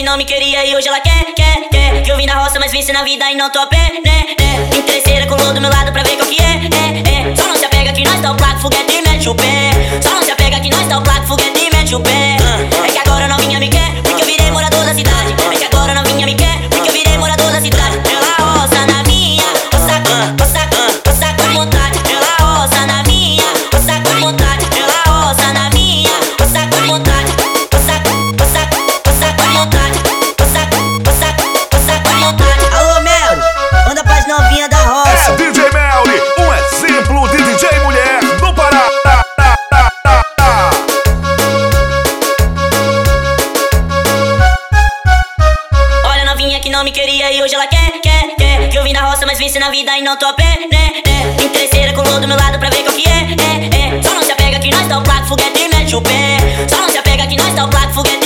que não me queria e hoje ela quer, quer, quer. Que eu vim da roça, mas venci na vida e não tô a pé, né, né. Tem terceira com o do meu lado pra ver qual que é, é, é. Só não se apega que nós tá o placo, foguete e mete o pé. Só não se apega que nós tá o placo, foguete e mete o pé. Ah. É que agora a novinha me quer. não me queria e hoje ela quer, quer, quer. Que Eu vim da roça, mas vence na vida e não tô a pé, né, né. Tem terceira com o do meu lado pra ver qual que é, é, é. Só não se apega que nós tá o placo, foguete e mete o pé. Só não se apega que nós tá o placo, foguete